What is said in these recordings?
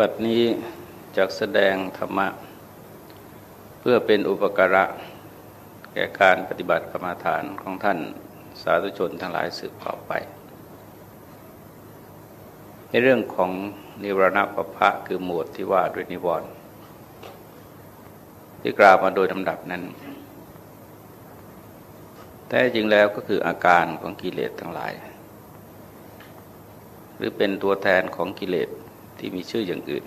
บัดนี้จากแสดงธรรมะ เพื่อเป็นอุปการะ แก่การปฏิบัติกรรมฐานของท่านสาธุชนทั้งหลายสืบต่อไป ในเรื่องของนิวรณปภะคือหมวดที่ว่าด้วยนิวรณ์ที่กล่าวมาโดยลำดับนั้น แท้จริงแล้วก็คืออาการของกิเลสทั้งหลาย หรือเป็นตัวแทนของกิเลส ที่มีชื่ออย่างอื่น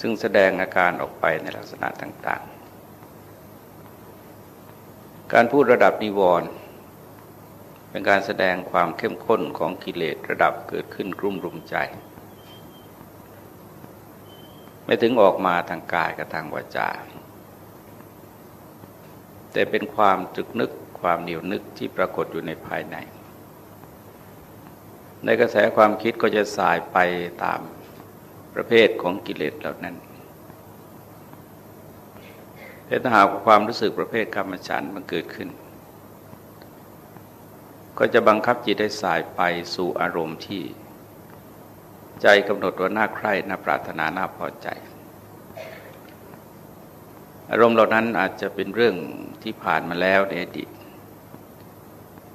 ซึ่งแสดงอาการออกไปในลักษณะต่าง ๆ การพูดระดับนิวรณ์เป็นการแสดงความเข้มข้นของกิเลสระดับเกิดขึ้นกลุ่มรุมใจ ไม่ถึงออกมาทางกายกับทางวาจา แต่เป็นความตรึกนึกความเหนียวนึกที่ปรากฏอยู่ในภายใน ในกระแสความคิดก็จะสายไปตามประเภทของกิเลสเหล่านั้นแต่ถ้าหากความรู้สึกประเภทกรรมฉันมันเกิดขึ้น ก็จะบังคับจิตให้สายไปสู่อารมณ์ที่ ใจกำหนดว่าน่าใคร่น่าปรารถนาน่าพอใจ อารมณ์เหล่านั้นอาจจะเป็นเรื่องที่ผ่านมาแล้วในอดีต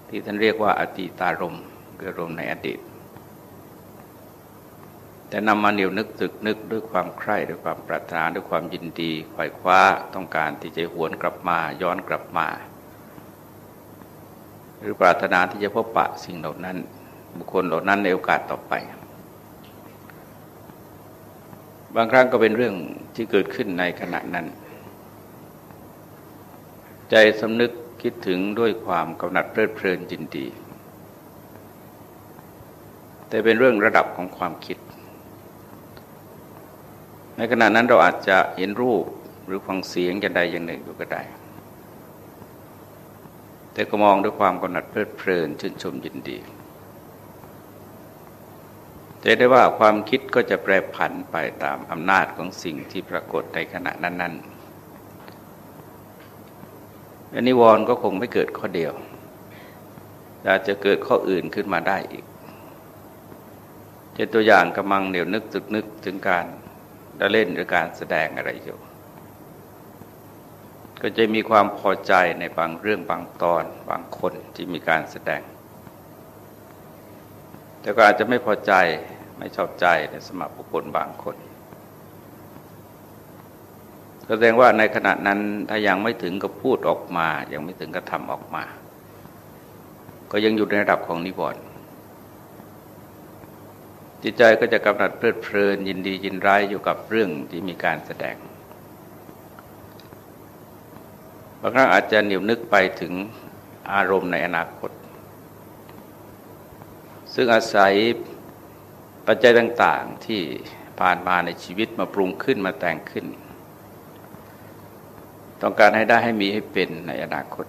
ที่ท่านเรียกว่าอติตารมณ์ คืออารมณ์ในอดีต แต่นำมาเหนียวนึกตึกนึกด้วยความใคร่ด้วยความปรารถนาด้วยความยินดีไขว่คว้าต้องการที่จะหวนกลับมาย้อนกลับมา หรือปรารถนาที่จะพบปะสิ่งเหล่านั้น บุคคลเหล่านั้นในโอกาสต่อไป บางครั้งก็เป็นเรื่องที่เกิดขึ้นในขณะนั้น ใจสำนึกคิดถึงด้วยความกำหนัดเพลิดเพลินยินดี แต่เป็นเรื่องระดับของความคิด ในขณะนั้นเราอาจจะเห็นรูปหรือฟังเสียงอย่างใดอย่างหนึ่งอยู่ก็ได้ แต่ก็มองด้วยความกำหนัดเพลิดเพลินชื่นชมยินดีจะได้ว่าความคิดก็จะแปรผันไปตามอำนาจของสิ่งที่ปรากฏในขณะนั้นๆอันนิวรณ์ก็คงไม่เกิดข้อเดียวอาจจะเกิดข้ออื่นขึ้นมาได้อีก เช่นตัวอย่างกำลังเหนียวนึกตึกนึกถึงการเล่นหรือการแสดงอะไรอยู่ ก็จะมีความพอใจในบางเรื่องบางตอนบางคนที่มีการแสดง แต่ก็อาจจะไม่พอใจไม่ชอบใจในสมัครบุคคลบางคนแสดงว่าในขณะนั้นถ้ายังไม่ถึงกับพูดออกมา ยังไม่ถึงกับทำออกมา ก็ยังอยู่ในระดับของนิวรณ์ จิตใจก็จะกำหนัดเพลิดเพลินยินดียินร้ายอยู่กับเรื่องที่มีการแสดงบางครั้งอาจจะเหนียวนึกไปถึงอารมณ์ในอนาคต ซึ่งอาศัยปัจจัยต่างๆที่ผ่านมาในชีวิตมาปรุงขึ้นมาแต่งขึ้น ต้องการให้ได้ให้มีให้เป็นในอนาคต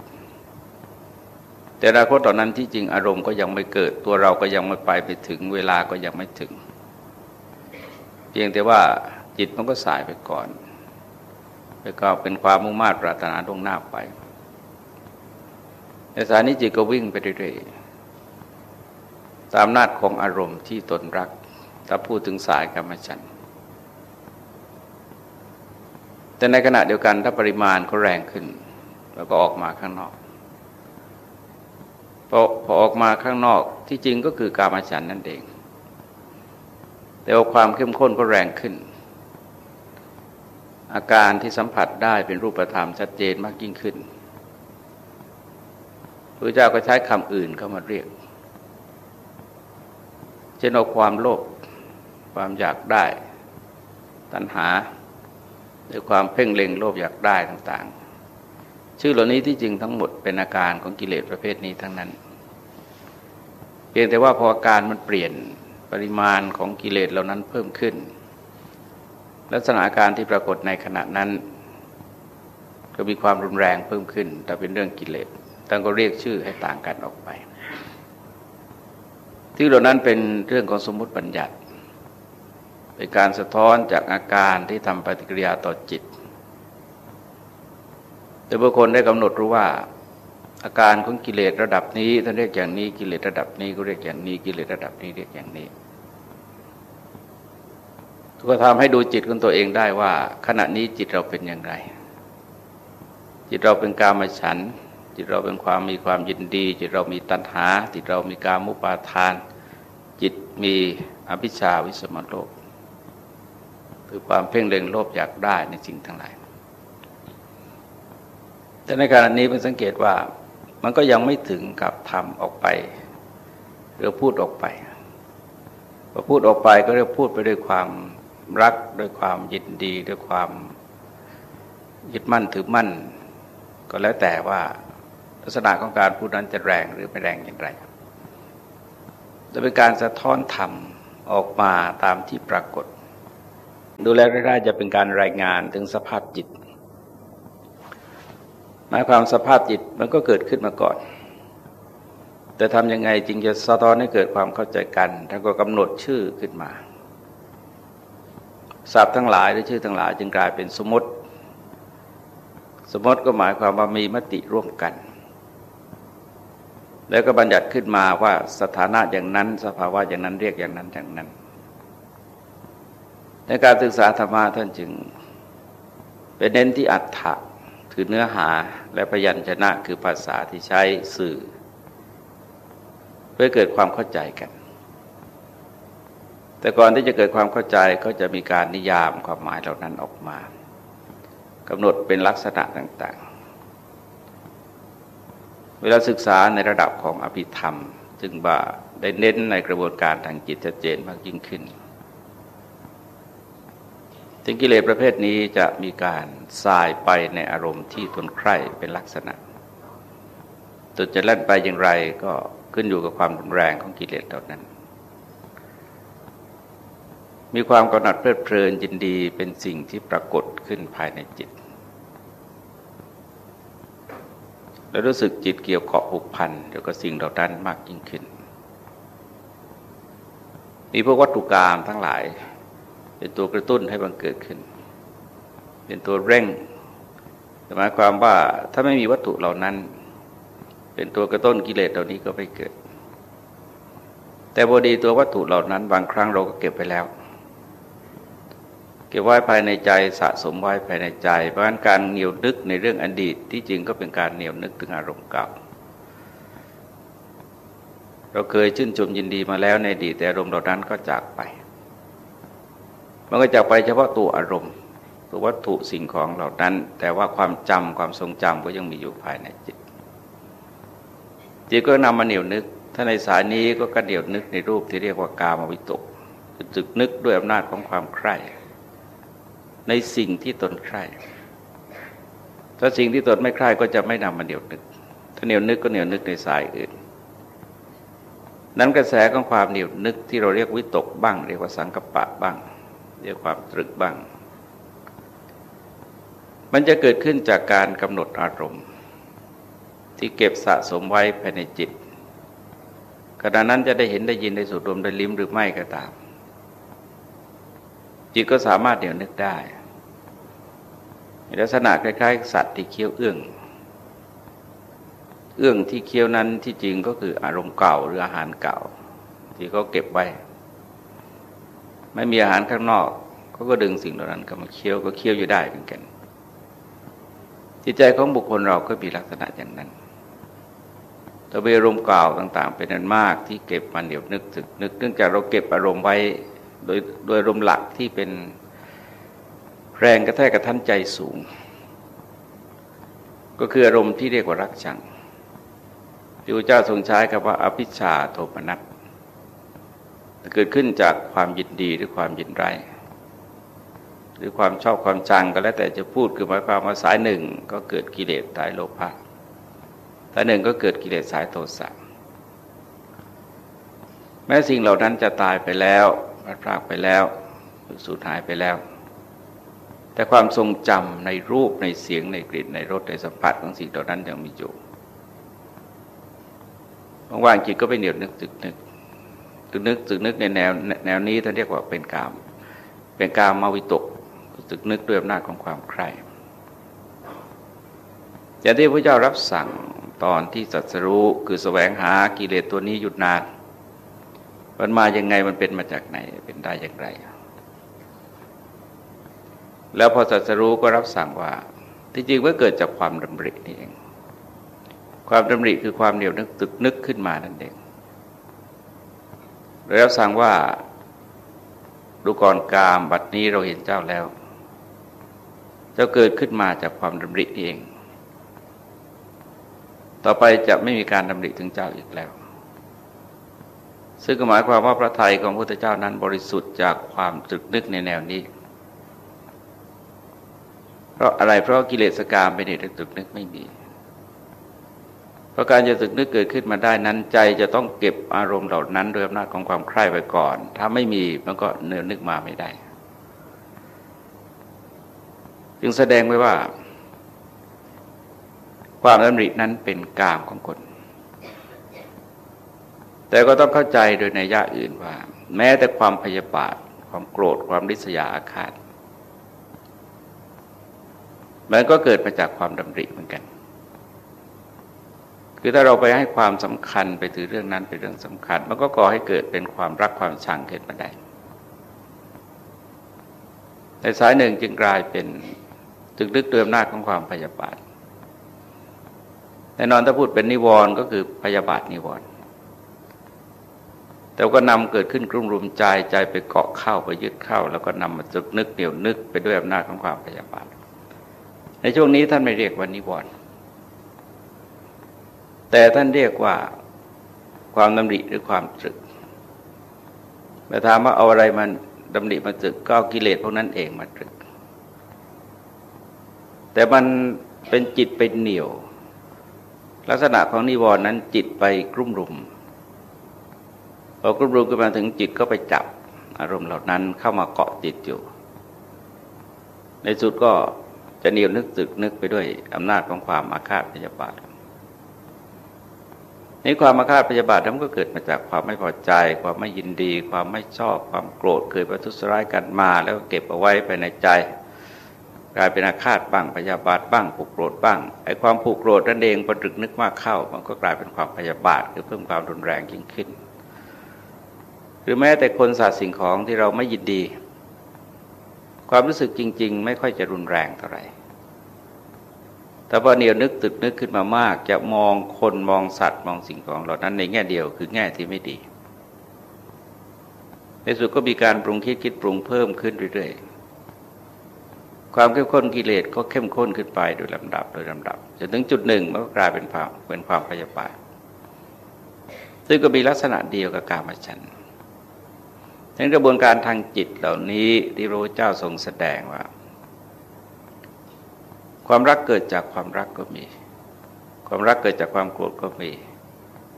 แต่อนาคตตอนนั้นที่จริงอารมณ์ก็ยังไม่เกิด ตัวเราก็ยังไม่ไปไปถึงเวลาก็ยังไม่ถึง เพียงแต่ว่าจิตมันก็สายไปก่อนแล้วก็เป็นความมุ่งมา่ปรารถนาตรงหน้าไปในสายนี้จิตก็วิ่งไปเรื่อยๆตามนาจของอารมณ์ที่ตนรักถ้าพูดถึงสายกรรมฉันแต่ในขณะเดียวกันถ้าปริมาณเขาแรงขึ้น แล้วก็ออกมาข้างนอก พอออกมาข้างนอกที่จริงก็คือกามฉันนั่นเอง แต่ว่าความเข้มข้นก็แรงขึ้น อาการที่สัมผัสได้เป็นรูปธรรมชัดเจนมากยิ่งขึ้นพระเจ้าก็ใช้คำอื่นเข้ามาเรียก เช่นเอาความโลภความอยากได้ ตัณหาหรือความเพ่งเล็งโลภอยากได้ต่างชื่อเหล่านี้ที่จริงทั้งหมดเป็นอาการของกิเลสประเภทนี้ทั้งนั้น เพียงแต่ว่าพออาการมันเปลี่ยนปริมาณของกิเลสเหล่านั้นเพิ่มขึ้น ลักษณะอาการที่ปรากฏในขณะนั้น ก็มีความรุนแรงเพิ่มขึ้น แต่เป็นเรื่องกิเลสต่างก็เรียกชื่อให้ต่างกันออกไปที่เหล่านั้นเป็นเรื่องของสมมติบัญญัติเป็นการสะท้อนจากอาการที่ทำปฏิกิริยาต่อจิต แต่บุคคลได้กำหนดรู้ว่า อาการของกิเลสระดับนี้ท่านเรียกอย่างนี้กิเลสระดับนี้ก็เรียกอย่างนี้กิเลสระดับนี้เรียกอย่างนี้ก็ทำให้ดูจิตของตัวเองได้ว่า ขณะนี้จิตเราเป็นอย่างไร จิตเราเป็นกามฉัน จิตเราเป็นความมีความยินดี จิตเรามีตัณหา จิตเรามีกามุปาทาน จิตมีอภิชาวิสมโลกคือความเพ่งเล็งโลภอยากได้ในสิ่งทั้งหลายแต่ในขณะนี้เป็นสังเกตว่า มันก็ยังไม่ถึงกับทำออกไป หรือพูดออกไปพอพูดออกไปก็เรียกพูดไปด้วยความรักด้วยความยินดีด้วยความยึดมั่นถือมั่น ก็แล้วแต่ว่าลักษณะของการพูดนั้นจะแรงหรือไม่แรงอย่างไรจะเป็นการสะท้อนธรรมออกมาตามที่ปรากฏ ดูแลได้จะเป็นการรายงานถึงสภาพจิต หมายความสภาพจิตมันก็เกิดขึ้นมาก่อน แต่ทำยังไงจึงจะสะท้อนให้เกิดความเข้าใจกันท่านก็กำหนดชื่อขึ้นมาศัพท์ทั้งหลายหรือชื่อทั้งหลาย จึงกลายเป็นสมมติ สมมติก็หมายความว่ามีมติร่วมกัน แล้วก็บัญญัติขึ้นมาว่าสถานะอย่างนั้น สภาวะอย่างนั้นเรียกอย่างนั้นอย่างนั้น ในการศึกษาธรรมะท่านจึงเป็นเน้นที่อัฏฐะ คือเนื้อหาและพยัญชนะคือภาษาที่ใช้สื่อ เพื่อเกิดความเข้าใจกัน แต่ก่อนที่จะเกิดความเข้าใจก็จะมีการนิยามความหมายเหล่านั้นออกมากำหนดเป็นลักษณะต่างๆ เวลาศึกษาในระดับของอภิธรรม จึงว่าได้เน้นในกระบวนการทางจิตชัดเจนมากยิ่งขึ้น ถึงกิเลสประเภทนี้จะมีการสายไปในอารมณ์ที่ทนใคร่เป็นลักษณะตัวจะเล่นไปอย่างไรก็ขึ้นอยู่กับความรุนแรงของกิเลสเหล่านั้น มีความกำหนัดเพลิดเพลินยินดีเป็นสิ่งที่ปรากฏขึ้นภายในจิต แล้วรู้สึกจิตเกี่ยวเกาะผูกพันเดี๋ยวกับสิ่งเหล่านั้นมากยิ่งขึ้น มีพวกวัตถุกรรมทั้งหลาย เป็นตัวกระตุ้นให้บังเกิดขึ้น เป็นตัวเร่งหมายความว่าถ้าไม่มีวัตถุเหล่านั้น เป็นตัวกระตุ้นกิเลสเหล่านี้ก็ไม่เกิด แต่บดีตัววัตถุเหล่านั้น บางครั้งเราก็เก็บไปแล้ว เก็บไว้ภายในใจสะสมไว้ภายในใจ เพราะฉะนั้นการเหนียวนึกในเรื่องอดีตที่จริงก็เป็นการเหนียวนึกถึงอารมณ์เก่าเราเคยชื่นชมยินดีมาแล้วในอดีตแต่อารมณ์เหล่านั้นก็จากไป มันก็จะไปเฉพาะตัวอารมณ์ตัววัตถุสิ่งของเหล่านั้น แต่ว่าความจำความทรงจำก็ยังมีอยู่ภายในจิต จิตก็นำมาเหนียวนึก ถ้าในสายนี้ก็กระเดี่ยวนึกในรูปที่เรียกว่ากามวิตกจึกนึกด้วยอำนาจของความใคร่ในสิ่งที่ตนใคร่ถ้าสิ่งที่ตนไม่ใคร่ก็จะไม่นำมาเหนียวนึก ถ้าเหนียวนึกก็เหนียวนึกในสายอื่น นั้นกระแสของความเหนียวนึกที่เราเรียกวิตกบ้าง เรียกว่าสังกปะบ้าง เรียกความตรึกบ้าง มันจะเกิดขึ้นจากการกำหนดอารมณ์ ที่เก็บสะสมไว้ภายในจิตขณะนั้นจะได้เห็นได้ยินได้สูดดมได้ลิ้มหรือไม่ก็ตาม จิตก็สามารถเดี๋ยวนึกได้ลักษณะคล้ายๆ สัตว์ที่เคี้ยวเอื้อง เอื้องที่เคี้ยวนั้นที่จริงก็คืออารมณ์เก่าหรืออาหารเก่า ที่เขาเก็บไว้ ไม่มีอาหารข้างนอกเขาก็ดึงสิ่งเหล่านั้นก็มาเคี้ยวก็เคี้ยวอยู่ได้เหมือนกัน จิตใจของบุคคลเราก็มีลักษณะอย่างนั้นตัวเบรมกล่าวต่าง ๆ เป็นนันมากที่เก็บมันเดี๋ยวนึกถึกนึกเนื่องจากเราเก็บอารมณ์ไว้โดยโดยอารมณ์หลักที่เป็นแรงกระแทกกระทันใจสูง ก็คืออารมณ์ที่เรียกว่ารักชังที่พระเจ้าทรงใช้คำว่าอภิชาโทปนัส เกิดขึ้นจากความยินดีหรือความยินร้ายหรือความชอบความชังก็แล้วแต่จะพูดคือหมายความว่าสายหนึ่งก็เกิดกิเลสสายโลภะสายหนึ่งก็เกิดกิเลสสายโทสะแม้สิ่งเหล่านั้นจะตายไปแล้วพัดพรากไปแล้วสูญหายไปแล้ว แต่ความทรงจำในรูปในเสียงในกลิ่นในรสในสัมผัสของสิ่งเหล่านั้นยังมีอยู่ว่างจิตก็ไปเหนียวนึกตึกนึก ตึกนึกตึกนึกในแนวแนวนี้ท่านเรียกว่าเป็นกาม เป็นกามมาวิตกตึกนึกด้วยอำนาจของความใคร่อย่างที่พระเจ้ารับสั่งตอนที่สัตรู้คือแสวงหากิเลสตัวนี้หยุดนาน มันมาอย่างไงมันเป็นมาจากไหนเป็นได้อย่างไร แล้วพอสัตรู้ก็รับสั่งว่า ที่จริงว่าเกิดจากความดำรินี่เอง ความดำริคือความเหนียวนึกตึกนึกขึ้นมานั่นเอง แล้วสั่งว่าดูก่อนกามบัดนี้เราเห็นเจ้าแล้ว เจ้าเกิดขึ้นมาจากความดำริษีเอง ต่อไปจะไม่มีการดำริถึงเจ้าอีกแล้ว ซึ่งหมายความว่าพระทัยของพระพุทธเจ้านั้นบริสุทธิ์จากความตรึกนึกในแนวนี้ เพราะอะไรเพราะกิเลสกรรมเป็นเหตุตรึกนึกไม่มี ราะการจะตึกนึกเกิดขึ้นมาได้นั้นใจจะต้องเก็บอารมณ์เหล่านั้นโดยอำนาจของความใคร่ไว้ก่อน ถ้าไม่มีมันก็เนื้อนึกมาไม่ได้ จึงแสดงไว้ว่า ความดำรินั้นเป็นกามของคน แต่ก็ต้องเข้าใจโดยในยะอื่นว่า แม้แต่ความพยาบาท ความโกรธความริษยาอาฆาตมันก็เกิดมาจากความดำริเหมือนกัน คือถ้าเราไปให้ความสำคัญไปถือเรื่องนั้นเป็นเรื่องสำคัญ มันก็ก่อให้เกิดเป็นความรักความชังขึ้นมาได้ ในสายหนึ่งจึงกลายเป็นตึกลึกเติมหน้าของความพยาบาทแน่นอนถ้าพูดเป็นนิวรณ์ก็คือพยาบาทนิวรณ์แต่ก็นำเกิดขึ้นกลุ่มรุมใจใจไปเกาะเข้าไปยึดเข้า แล้วก็นำมาจึกนึกเหนียวนึกไปด้วยอำนาจของความพยาบาทในช่วงนี้ท่านไม่เรียกว่านิวรณ์ แต่ท่านเรียกว่าความดำริหรือความตรึกแต่ถามว่าเอาอะไรมันดำริมาตรึกก็กิเลสพวกนั้นเองมาตรึก แต่มันเป็นจิตเป็นเหนียว ลักษณะของนิวรณ์นั้นจิตไปกลุ่มรุมพอกลุ่มรุมขึ้นมาถึงจิตก็ไปจับอารมณ์เหล่านั้นเข้ามาเกาะจิตอยู่ ในสุดก็จะเหนียวนึกตึกนึกไปด้วยอำนาจของความอาฆาตพยาบาท นี่ความมาฆาตพยาบาทนั้นก็เกิดมาจากความไม่พอใจ ความไม่ยินดี ความไม่ชอบ ความโกรธเคยประทุษร้ายกันมา แล้วเก็บเอาไว้ภายในใจ กลายเป็นอาฆาตบ้างพยาบาทบ้างผูกโกรธบ้างไอ้ความผูกโกรธนั่นเองพอตรึกนึกมากเข้า มันก็กลายเป็นความพยาบาทคือเพิ่มความรุนแรงยิ่งขึ้น หรือแม้แต่คนสัตว์สิ่งของที่เราไม่ยินดี ความรู้สึกจริง ๆ ไม่ค่อยจะรุนแรงเท่าไหร่ แต่พอเนียวนึกตึกนึกขึ้นมามาก จะมองคนมองสัตว์มองสิ่งของเหล่านั้นในแง่เดียวคือแง่ที่ไม่ดี ในสุดก็มีการปรุงคิดคิดปรุงเพิ่มขึ้นเรื่อยๆ ความเข้มข้นกิเลสก็เข้มข้นขึ้นไปโดยลำดับโดยลำดับจนถึงจุดหนึ่งมันก็กลายเป็นความเป็นความพยาบาทซึ่งก็มีลักษณะเดียวกับการมาชันในกระบวนการทางจิตเหล่านี้ที่พระเจ้าทรงแสดงว่า ความรักเกิดจากความรักก็มี ความรักเกิดจากความโกรธก็มี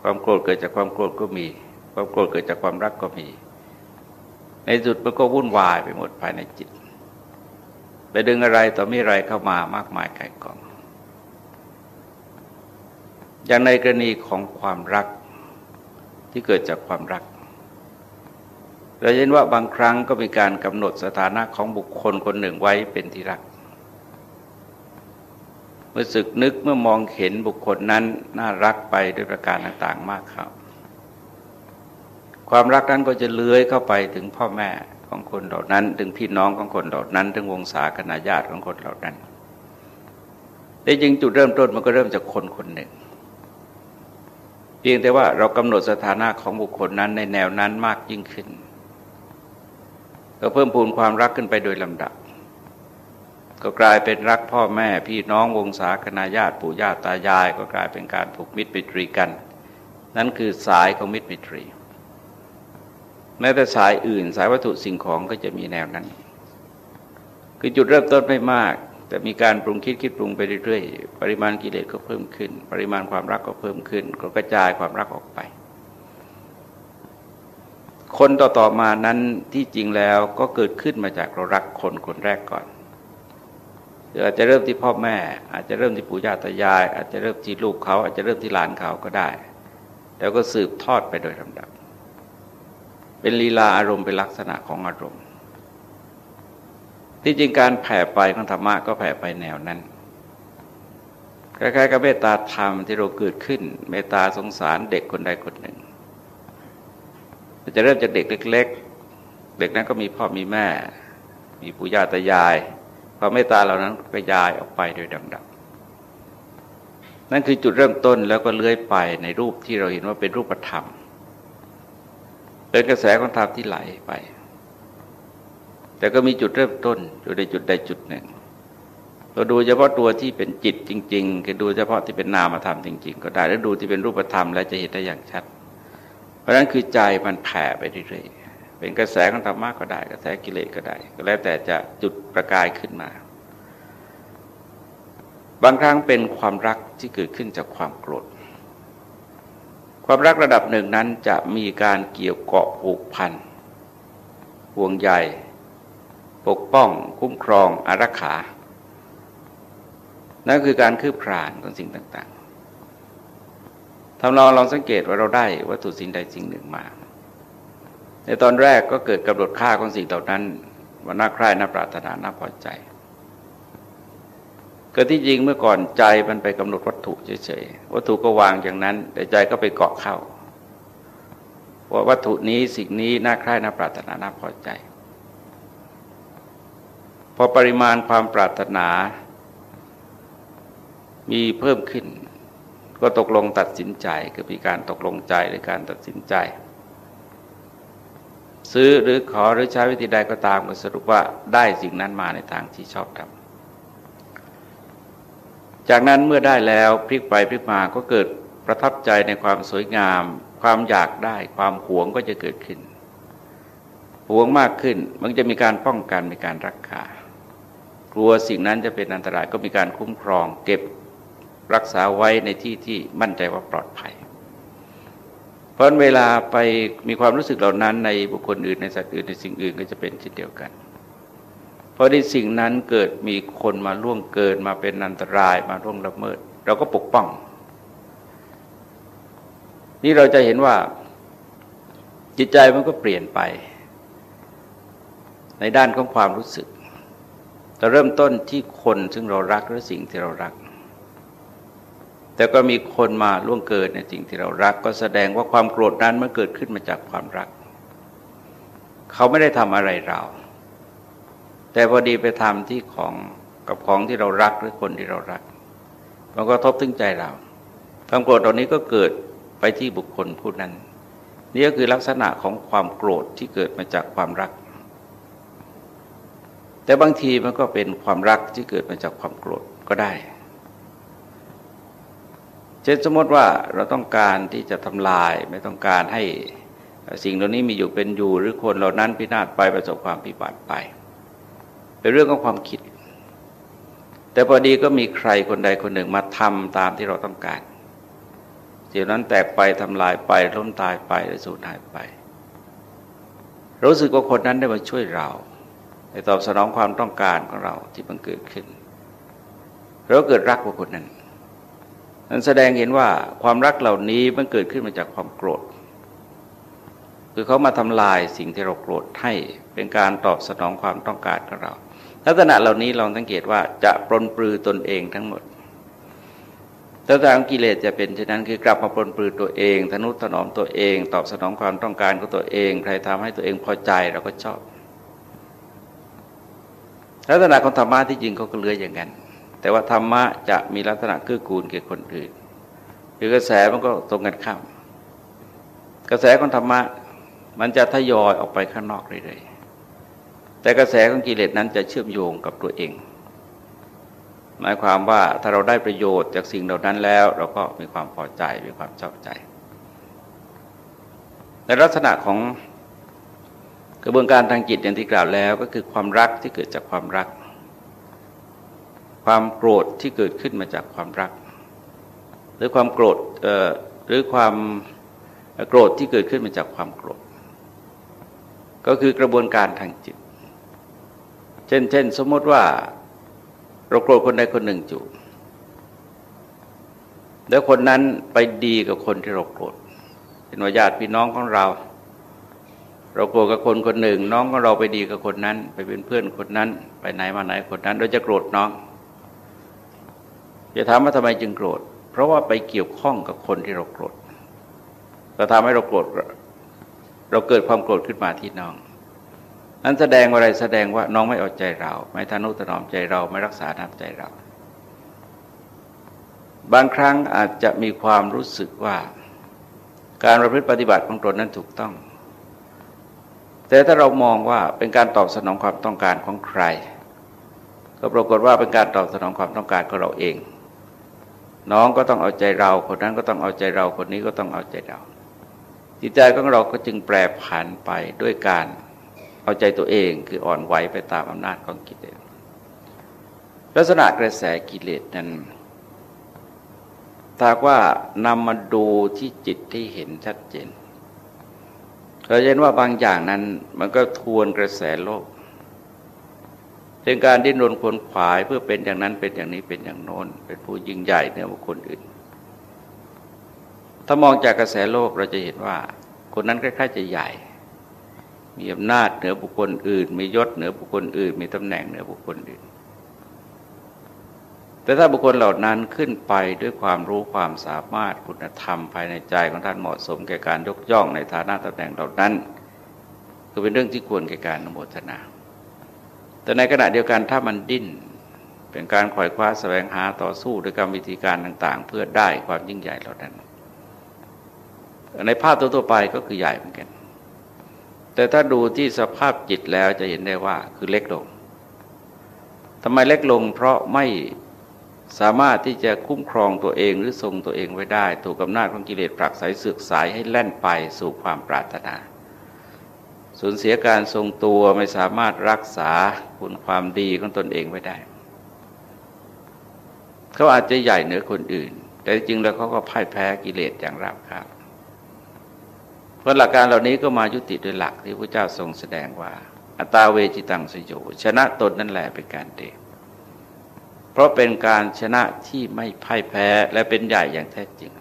ความโกรธเกิดจากความโกรธก็มี ความโกรธเกิดจากความรักก็มี ในสุดมันก็วุ่นวายไปหมดภายในจิต ไปดึงอะไรต่อมีอะไรเข้ามามากมายไก่กอง อย่างในกรณีของความรักที่เกิดจากความรักเราเห็นว่าบางครั้งก็มีการกำหนดสถานะของบุคคลคนหนึ่งไว้เป็นที่รัก เมื่อสึกนึกเมื่อมองเห็นบุคคลนั้นน่ารักไปด้วยประการต่างๆมากครับ ความรักนั้นก็จะเลื้อยเข้าไปถึงพ่อแม่ของคนเหล่านั้น ถึงพี่น้องของคนเหล่านั้น ถึงวงศาคณาญาติของคนเหล่านั้นแต่จริงจุดเริ่มต้นมันก็เริ่มจากคนคนหนึ่ง เพียงแต่ว่าเรากำหนดสถานะของบุคคลนั้นในแนวนั้นมากยิ่งขึ้น ก็เพิ่มพูนความรักขึ้นไปโดยลำดับ ก็กลายเป็นรักพ่อแม่พี่น้องวงศาคณาญาติปู่ย่าตายาย ก็กลายเป็นการผูกมิตรมิตรีกัน นั่นคือสายของมิตรมิตรีแม้แต่สายอื่นสายวัตถุสิ่งของก็จะมีแนวนั้น คือจุดเริ่มต้นไม่มาก แต่มีการปรุงคิดคิดปรุงไปเรื่อยๆ ปริมาณกิเลสก็เพิ่มขึ้น ปริมาณความรักก็เพิ่มขึ้น ก็กระจายความรักออกไป คนต่อๆมานั้นที่จริงแล้วก็เกิดขึ้นมาจากเรารักคนคนแรกก่อน อาจจะเริ่มที่พ่อแม่ อาจจะเริ่มที่ปู่ย่าตายาย อาจจะเริ่มที่ลูกเขา อาจจะเริ่มที่หลานเขาก็ได้ แล้วก็สืบทอดไปโดยลำดับ เป็นลีลาอารมณ์เป็นลักษณะของอารมณ์ ที่จริงการแผ่ไปของธรรมะก็แผ่ไปแนวนั้นคล้ายๆกับเมตตาธรรมที่เราเกิดขึ้น เมตตาสงสารเด็กคนใดคนหนึ่งจะเริ่มจากเด็กเล็ก ๆ เด็กนั้นก็มีพ่อมีแม่ มีปู่ย่าตายาย ความเมตตาเหล่านั้นกระจายออกไปโดยลำดับนั่นคือจุดเริ่มต้นแล้วก็เลื้อยไปในรูปที่เราเห็นว่าเป็นรูปธรรม เป็นกระแสของธรรมที่ไหลไป แต่ก็มีจุดเริ่มต้นอยู่ในจุดใดจุดหนึ่ง เราดูเฉพาะตัวที่เป็นจิตจริง ๆ คือดูเฉพาะที่เป็นนามธรรมจริง ๆ ก็ได้แล้วดูที่เป็นรูปธรรมแล้วจะเห็นได้อย่างชัด เพราะนั้นคือใจมันแผ่ไปเรื่อยๆ เป็นกระแสของธรรมะก็ได้ กระแสกิเลสก็ได้ก็แล้วแต่จะจุดประกายขึ้นมา บางครั้งเป็นความรักที่เกิดขึ้นจากความโกรธความรักระดับหนึ่งนั้นจะมีการเกี่ยวเกาะผูกพันห่วงใยปกป้อง คุ้มครอง อารักขา นั่นคือการคืบคลานของสิ่งต่างๆทำลองลองสังเกตว่าเราได้วัตถุสิ่งใดสิ่งหนึ่งมา ในตอนแรกก็เกิดกำหนดค่าของสิ่งเหล่านั้นว่าน่าใคร่น่าปรารถนาน่าพอใจก็ที่จริงเมื่อก่อนใจมันไปกำหนดวัตถุเฉยๆวัตถุก็วางอย่างนั้น แต่ใจก็ไปเกาะเข้าว่าวัตถุนี้สิ่งนี้น่าใคร่น่าปรารถนาน่าพอใจ พอปริมาณความปรารถนา มีเพิ่มขึ้น ก็ตกลงตัดสินใจคือมีการตกลงใจหรือการตัดสินใจ ซื้อหรือขอหรือใช้วิธีใดก็ตามก็สรุปว่าได้สิ่งนั้นมาในทางที่ชอบทำจากนั้นเมื่อได้แล้วพลิกไปพลิกมาก็เกิดประทับใจในความสวยงาม ความอยากได้ ความหวงก็จะเกิดขึ้นหวงมากขึ้นมันจะมีการป้องกันมีการรักษากลัวสิ่งนั้นจะเป็นอันตรายก็มีการคุ้มครอง เก็บรักษาไว้ในที่ที่มั่นใจว่าปลอดภัย เพราะเวลาไปมีความรู้สึกเหล่านั้นในบุคคลอื่นในสัตว์อื่นในสิ่งอื่นก็จะเป็นเช่นเดียวกันพอในสิ่งนั้นเกิดมีคนมาล่วงเกินมาเป็นอันตรายมาล่วงละเมิด เราก็ปกป้อง นี่เราจะเห็นว่าจิตใจมันก็เปลี่ยนไป ในด้านของความรู้สึกแต่เริ่มต้นที่คนซึ่งเรารักหรือสิ่งที่เรารัก แต่ก็มีคนมาล่วงเกินในสิ่งที่เรารัก ก็แสดงว่าความโกรธนั้นมันเกิดขึ้นมาจากความรัก เขาไม่ได้ทำอะไรเรา แต่พอดีไปทำที่ของกับของที่เรารักหรือคนที่เรารัก มันก็ทบถึงใจเราความโกรธตอนนี้ก็เกิดไปที่บุคคลผู้นั้น นี่ก็คือลักษณะของความโกรธที่เกิดมาจากความรัก แต่บางทีมันก็เป็นความรักที่เกิดมาจากความโกรธก็ได้ เช่นสมมติว่าเราต้องการที่จะทำลายไม่ต้องการให้สิ่งเหล่านี้มีอยู่เป็นอยู่หรือคนเหล่านั้นพินาศไปประสบความพิบัติไป เป็นเรื่องของความคิด แต่พอดีก็มีใครคนใดคนหนึ่งมาทำตามที่เราต้องการสิ่งนั้นแตกไปทำลายไปล้มตายไปหรือสูญหายไป รู้สึกว่าคนนั้นได้มาช่วยเราในตอบสนองความต้องการของเราที่มันเกิดขึ้นเราเกิดรักกับคนนั้น นั้นแสดงเห็นว่าความรักเหล่านี้มันเกิดขึ้นมาจากความโกรธ คือเขามาทำลายสิ่งที่เราโกรธให้เป็นการตอบสนองความต้องการของเรา ลักษณะเหล่านี้ลองสังเกตว่าจะปรนปลือตนเองทั้งหมดลักษณะของกิเลสจะเป็นเช่นนั้นคือกลับมาปรนปลือตัวเอง ทนุถนอมตัวเอง ตอบสนองความต้องการของตัวเอง ใครทำให้ตัวเองพอใจเราก็ชอบลักษณะของธรรมะที่จริงเขาก็เลื้อยอย่างนั้น แต่ว่าธรรมะจะมีลักษณะเกื้อกูลแก่คนอื่นคือกระแสมันก็ตรงกันข้าม กระแสของธรรมะมันจะทยอยออกไปข้างนอกเรื่อยๆแต่กระแสของกิเลสนั้นจะเชื่อมโยงกับตัวเอง หมายความว่าถ้าเราได้ประโยชน์จากสิ่งเหล่านั้นแล้ว เราก็มีความพอใจมีความชอบใจ ในลักษณะของกระบวนการทางจิตอย่างที่กล่าวแล้ว ก็คือความรักที่เกิดจากความรัก ความโกรธที่เกิดขึ้นมาจากความรัก หรือความโกรธหรือความโกรธที่เกิดขึ้นมาจากความโกรธ ก็คือกระบวนการทางจิต เช่น เช่น สมมติว่าเราโกรธคนใดคนหนึ่งจู่แล้วคนนั้นไปดีกับคนที่เราโกรธเป็นวญาติพี่น้องของเรา เราโกรธกับคนคนหนึ่ง น้องของเราไปดีกับคนนั้น ไปเป็นเพื่อนคนนั้น ไปไหนมาไหนคนนั้น เราจะโกรธน้อง จะถามว่าทำไมจึงโกรธ เพราะว่าไปเกี่ยวข้องกับคนที่เราโกรธก็ทำให้เราโกรธเราเกิดความโกรธขึ้นมาที่น้อง นั้นแสดงอะไรแสดงว่าน้องไม่เอาใจเรา ไม่ทนุถนอมใจเราไม่รักษาน้ำใจเรา บางครั้งอาจจะมีความรู้สึกว่าการประพฤติปฏิบัติของตนนั้นถูกต้อง แต่ถ้าเรามองว่าเป็นการตอบสนองความต้องการของใคร ก็ปรากฏว่าเป็นการตอบสนองความต้องการของเราเอง น้องก็ต้องเอาใจเรา คนนั้นก็ต้องเอาใจเราคนนี้ก็ต้องเอาใจเรา จิตใจของเราก็จึงแปรผันไปด้วยการเอาใจตัวเองคืออ่อนไหวไปตามอำนาจของกิเลสลักษณะกระแสกิเลสนั้นถ้าว่านำมาดูที่จิตที่เห็นชัดเจนเราเห็นว่าบางอย่างนั้นมันก็ทวนกระแสโลก เป็นการดิ้นรนขวนขวายเพื่อเป็นอย่างนั้นเป็นอย่างนี้เป็นอย่างโน้น เป็นผู้ยิ่งใหญ่เหนือบุคคลอื่น ถ้ามองจากกระแสโลกเราจะเห็นว่า คนนั้นคล้ายๆจะใหญ่ มีอำนาจเหนือบุคคลอื่น มียศเหนือบุคคลอื่น มีตำแหน่งเหนือบุคคลอื่น แต่ถ้าบุคคลเหล่านั้นขึ้นไปด้วยความรู้ความสามารถคุณธรรมภายในใจของท่านเหมาะสมแก่การยกย่องในฐานะตำแหน่งเหล่านั้น ก็เป็นเรื่องที่ควรแก่การนโมทนา แต่ในขณะเดียวกันถ้ามันดิ้น เป็นการขวอยคว้าแสวงหาต่อสู้ด้วยกรรมวิธีการต่าง ๆ เพื่อได้ความยิ่งใหญ่เหล่านั้น ในภาพตัวๆไปก็คือใหญ่เหมือนกัน แต่ถ้าดูที่สภาพจิตแล้วจะเห็นได้ว่าคือเล็กลงทำไมเล็กลงเพราะไม่สามารถที่จะคุ้มครองตัวเองหรือทรงตัวเองไว้ได้ ถูกอำนาจของกิเลสผลักไสเสือกสายให้แล่นไปสู่ความปรารถนา สูญเสียการทรงตัวไม่สามารถรักษาคุณความดีของตนเองไว้ได้ เขาอาจจะใหญ่เหนือคนอื่น แต่จริงแล้วเขาก็พ่ายแพ้กิเลสอย่างราบคาบเพราะหลักการเหล่านี้ก็มายุติโดยหลักที่พระเจ้าทรงแสดงว่า อัตาเวจิตังสยโยชนะตนนั่นแหละเป็นการเดเพราะเป็นการชนะที่ไม่พ่ายแพ้และเป็นใหญ่อย่างแท้จริง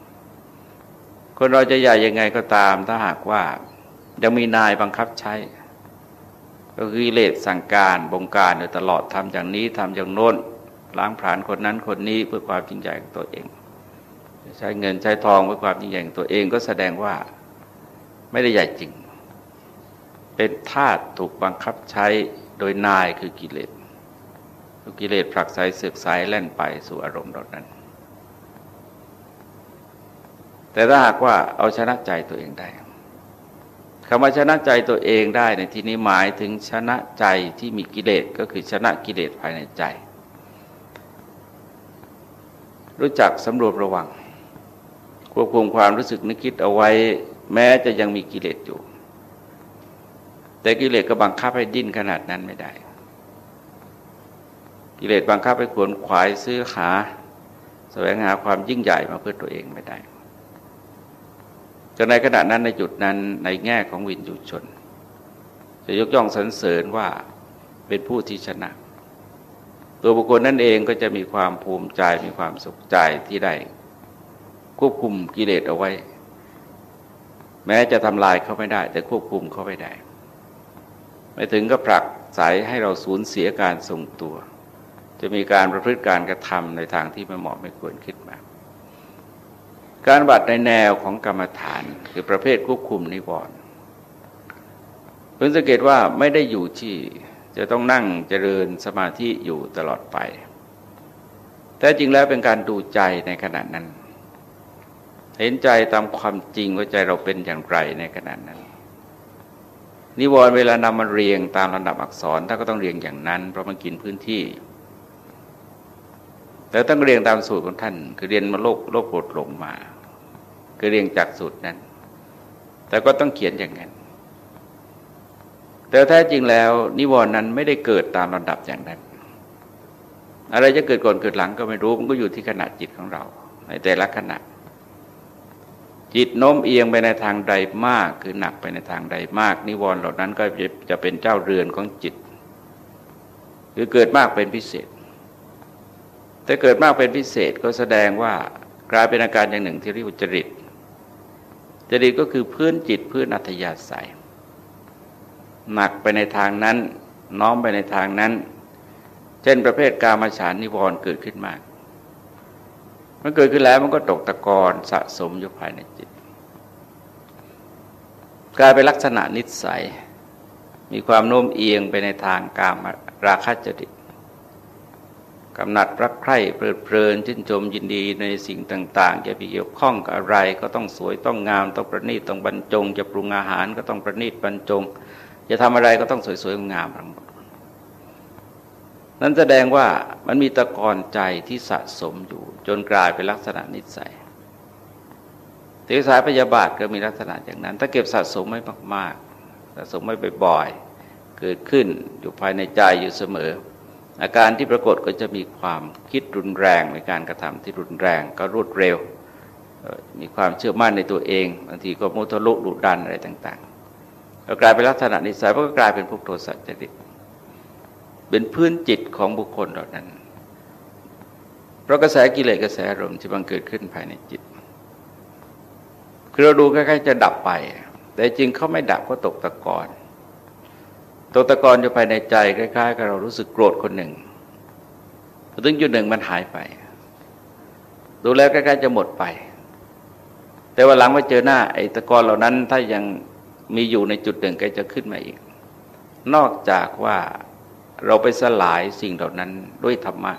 คนเราจะใหญ่ยังไงก็ตามถ้าหากว่า ยังมีนายบังคับใช้ ก็คือเลสสั่งการบงการโดยตลอดทำอย่างนี้ทำอย่างโน้นล้างผลาญคนนั้นคนนี้เพื่อความจริงใจของตัวเอง ใช้เงินใช้ทองเพื่อความจริงใจของตัวเองก็แสดงว่าไม่ได้ใหญ่จริง เป็นธาตุถูกบังคับใช้โดยนายคือกิเลสกิเลสผลักไสเสือกสายแล่นไปสู่อารมณ์เหล่านั้น แต่ถ้าหากว่าเอาชนะใจตัวเองได้ คำว่าชนะใจตัวเองได้ในที่นี้หมายถึงชนะใจที่มีกิเลสก็คือชนะกิเลสภายในใจ รู้จักสำรวจระวัง ควบคุมความรู้สึกนึกคิดเอาไว้ แม้จะยังมีกิเลสอยู่ แต่กิเลสก็บังคับให้ดิ้นขนาดนั้นไม่ได้ กิเลสบังคับให้ขวนขวายซื้อหาแสวงหาความยิ่งใหญ่มาเพื่อตัวเองไม่ได้ จนในขณะนั้นในจุดนั้นในแง่ของวินยูชน จะยกย่องสรรเสริญว่าเป็นผู้ที่ชนะ ตัวบุคคลนั่นเองก็จะมีความภูมิใจมีความสุขใจที่ได้ ควบคุมกิเลสเอาไว้ แม้จะทำลายเขาไม่ได้ แต่ควบคุมเขาไม่ได้ ไม่ถึงก็ผลักสายให้เราสูญเสียการทรงตัว จะมีการประพฤติการกระทำในทางที่ไม่เหมาะไม่ควรขึ้นมา การบัตรในแนวของกรรมฐานคือประเภทควบคุมนิวรณ์เพิ่งสังเกตว่าไม่ได้อยู่ที่จะต้องนั่งเจริญสมาธิอยู่ตลอดไป แต่จริงแล้วเป็นการดูใจในขณะนั้น เห็นใจตามความจริงว่าใจเราเป็นอย่างไรในขณะนั้น นิวรณ์เวลานำมาเรียงตามระดับอักษรท่าก็ต้องเรียงอย่างนั้น เพราะมันกินพื้นที่แต่ต้องเรียงตามสูตรของท่าน คือเรียนมาโลกโลกโปรดลงมา คือเรียงจากสูตรนั้น แต่ก็ต้องเขียนอย่างนั้น แต่แท้จริงแล้ว นิวรณ์นั้นไม่ได้เกิดตามระดับอย่างนั้น อะไรจะเกิดก่อนเกิดหลังก็ไม่รู้ มันก็อยู่ที่ขนาดจิตของเรา ในแต่ละขณะ จิตโน้มเอียงไปในทางใดมาก คือหนักไปในทางใดมาก นิวรณ์เหล่านั้นก็จะเป็นเจ้าเรือนของจิต คือเกิดมากเป็นพิเศษแต่เกิดมากเป็นพิเศษก็แสดงว่ากลายเป็นอาการอย่างหนึ่งที่เรียกว่าจริต จริตก็คือพื้นจิตพื้นอัธยาศัย หนักไปในทางนั้น น้อมไปในทางนั้น เช่นประเภทกามฉันนิวรณ์เกิดขึ้นมาก มันเกิดขึ้นแล้วมันก็ตกตะกอนสะสมอยู่ภายในจิต กลายเป็นลักษณะนิสัย มีความโน้มเอียงไปในทางกามราคะจริต กำหนัดรักใคร่เพลิดเพลินชื่นชมยินดีในสิ่งต่างๆ จะไปเกี่ยวข้องกับอะไรก็ต้องสวยต้องงามต้องประณีตต้องบรรจง จะปรุงอาหารก็ต้องประณีตบรรจง จะทำอะไรก็ต้องสวยๆงามทั้งหมดนั้นแสดงว่ามันมีตะกอนใจที่สะสมอยู่จนกลายเป็นลักษณะนิสัยติสายพยาบาทก็มีลักษณะอย่างนั้น ถ้าเก็บสะสมไม่มากๆสะสมไม่บ่อยๆเกิดขึ้นอยู่ภายในใจอยู่เสมอ อาการที่ปรากฏก็จะมีความคิดรุนแรงในการกระทำที่รุนแรงก็รวดเร็ว มีความเชื่อมั่นในตัวเองบางทีก็มุทะลุดุดันอะไรต่างๆก็กลายเป็นลักษณะนิสัยก็กลายเป็นพวกโทสัจจริตเป็นพื้นจิตของบุคคลเหล่านั้น เพราะกระแสกิเลสกระแสอารมณ์ที่บังเกิดขึ้นภายในจิตคือเราดูใกล้ๆจะดับไป แต่จริงเขาไม่ดับก็ตกตะกอน ตกตะกอนอยู่ภายในใจคล้ายๆกับเรารู้สึกโกรธคนหนึ่งพอถึงจุดหนึ่งมันหายไป ดูแล้วใกล้ๆจะหมดไป แต่ว่าหลังมาเจอหน้าไอ้ตะกอนเหล่านั้นถ้ายังมีอยู่ในจุดหนึ่งก็จะขึ้นมาอีก นอกจากว่าเราไปสลายสิ่งเหล่านั้นด้วยธรรมะ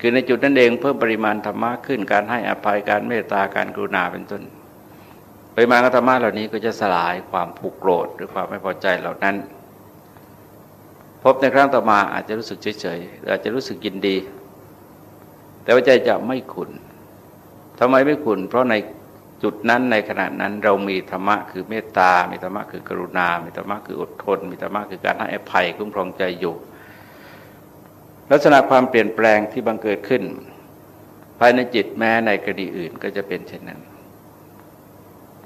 คือในจุดนั้นเองเพิ่มปริมาณธรรมะขึ้นการให้อภัยการเมตตาการกรุณาเป็นต้นปริมาณธรรมะเหล่านี้ก็จะสลายความผูกโกรธหรือความไม่พอใจเหล่านั้น บในครั้งต่อมาอาจจะรู้สึกเฉยๆออาจจะรู้สึกยินดี แต่ว่าใจจะไม่ขุนทำไมไม่ขุนเพราะในจุดนั้นในขณะนั้นเรามีธรรมะคือเมตตา มีธรรมะคือกรุณา มีธรรมะคืออดทน มีธรรมะคือการให้อภัยคุ้มครองใจอยู่ ลักษณะความเปลี่ยนแปลงที่บังเกิดขึ้น ภายในจิตแม้ในกรณีอื่นก็จะเป็นเช่นนั้น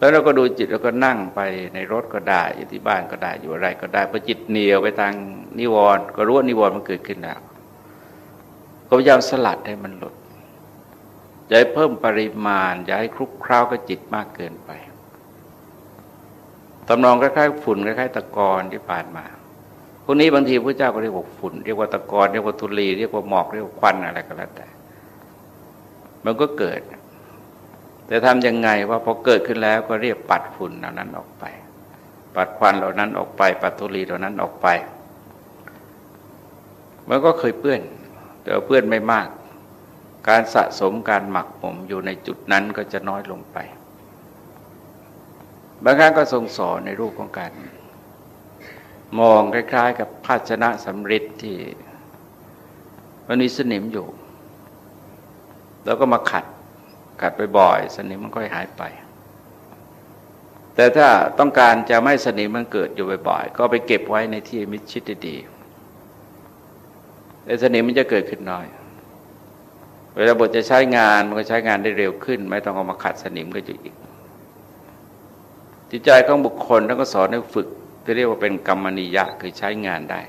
แล้วเราก็ดูจิตแล้วก็นั่งไปในรถก็ได้อยู่ที่บ้านก็ได้อยู่อะไรก็ได้พอจิตเหนียวไปทางนิวรณ์ก็รู้ว่านิวรณ์มันเกิดขึ้นแล้วก็พยายามสลัดให้มันหลุดอย่าให้เพิ่มปริมาณอย่าให้คลุกคล้ากับจิตมากเกินไปตำนองคล้ายๆฝุ่นคล้ายๆตะกอนที่ผ่านมาพวกนี้บางทีพระเจ้าก็เรียกว่าฝุ่นเรียกว่าตะกอนเรียกว่าทุลีเรียกว่าหมอกเรียกว่าควันอะไรก็แล้วแต่ มันก็เกิด แต่ทำยังไงว่าพอเกิดขึ้นแล้วก็เรียกปัดฝุ่นเหล่านั้นออกไป ปัดควันเหล่านั้นออกไป ปัดทุลีเหล่านั้นออกไป มันก็เคยเปื้อน แต่เปื้อนไม่มาก การสะสมการหมักหมมอยู่ในจุดนั้นก็จะน้อยลงไป บางครั้งก็ทรงสอนในรูปของการมองคล้าย ๆ กับภาชนะสำริดที่มันมีสนิมอยู่ แล้วก็มาขัด ขัดไปบ่อยสนิมมันก็หายไป แต่ถ้าต้องการจะไม่สนิมมันเกิดอยู่บ่อยๆก็ไปเก็บไว้ในที่มิดชิดดีๆแต่สนิมมันจะเกิดขึ้นน้อย เวลาบทจะใช้งานมันก็ใช้งานได้เร็วขึ้น ไม่ต้องเอามาขัดสนิมก็จะอีก จิตใจของบุคคลท่านก็สอนให้ฝึกที่เรียกว่าเป็นกรรมนิยะคือใช้งานได้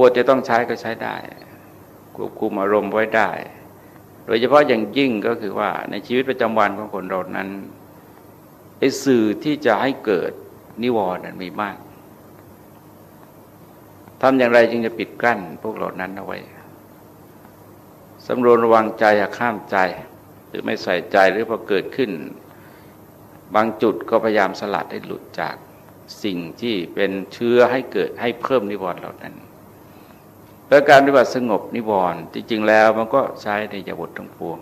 บทจะต้องใช้ก็ใช้ได้ควบคุมอารมณ์ไว้ได้ โดยเฉพาะอย่างยิ่งก็คือว่าในชีวิตประจำวันของคนเรานั้นไอ้สื่อที่จะให้เกิดนิวรณ์นั้นมีมากทำอย่างไรจึงจะปิดกั้นพวกเหล่านั้นเอาไว้สำรวมระวังใจอย่าข้ามใจ หรือไม่ใส่ใจหรือพอเกิดขึ้น บางจุดก็พยายามสลัดให้หลุดจากสิ่งที่เป็นเชื้อให้เกิดให้เพิ่มนิวรณ์เหล่านั้น แล้วการปฏิบัติสงบนิวรณ์จริง ๆ แล้วมันก็ใช้ในยบททั้งปวง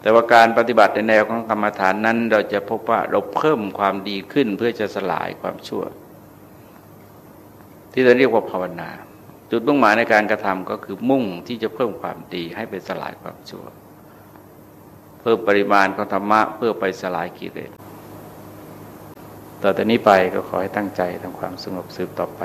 แต่ว่าการปฏิบัติในแนวของกรรมฐานนั้น เราจะพบว่าเราเพิ่มความดีขึ้นเพื่อจะสลายความชั่ว ที่เราเรียกว่าภาวนา จุดมุ่งหมายในการกระทำก็คือมุ่งที่จะเพิ่มความดีให้ไปสลายความชั่ว เพิ่มปริมาณของธรรมะเพื่อไปสลายกิเลสต่อแต่นี้ไปก็ขอให้ตั้งใจทำความสงบสืบต่อไป